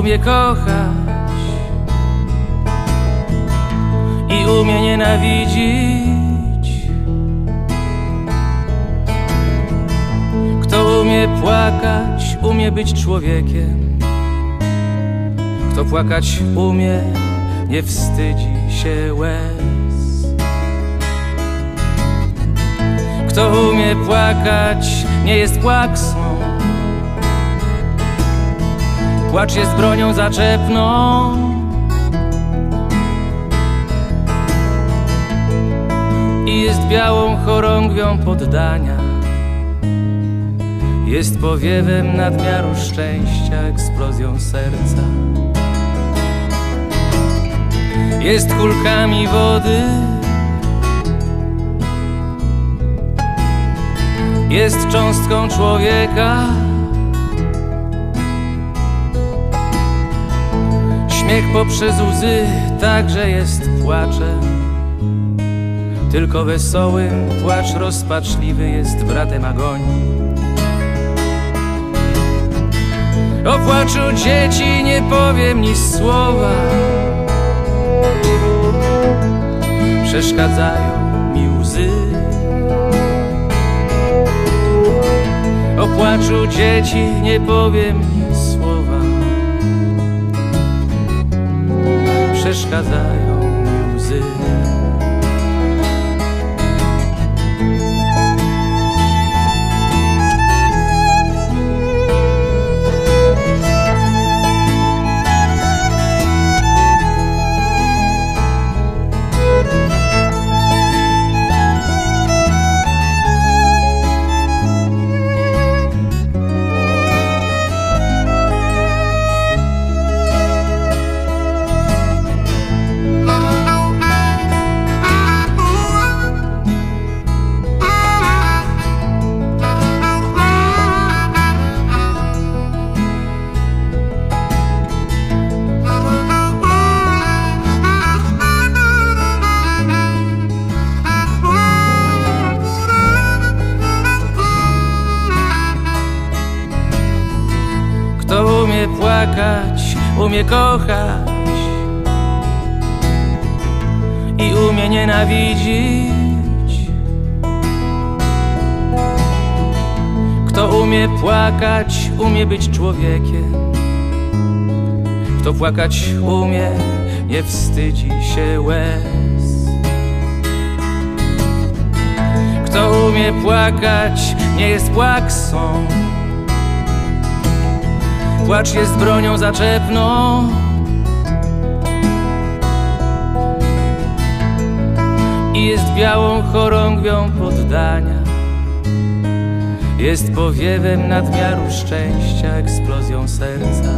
umie kochać i umie nienawidzić. Kto umie płakać, umie być człowiekiem. Kto płakać umie, nie wstydzi się łez. Kto umie płakać, nie jest płaksą. Płacz jest bronią zaczepną. I jest białą chorągwią poddania. Jest powiewem nadmiaru szczęścia, eksplozją serca. Jest kulkami wody. Jest cząstką człowieka. Śmiech poprzez łzy także jest płaczem. Tylko wesołym płacz rozpaczliwy jest bratem agonii. O płaczu dzieci nie powiem ni słowa. Przeszkadzają mi łzy. O płaczu dzieci nie powiem Przeszkadzają płakać, umie kochać i umie nienawidzić. Kto umie płakać, umie być człowiekiem. Kto płakać umie, nie wstydzi się łez. Kto umie płakać, nie jest płaksą. Płacz jest bronią zaczepną. I jest białą chorągwią poddania. Jest powiewem nadmiaru szczęścia, eksplozją serca.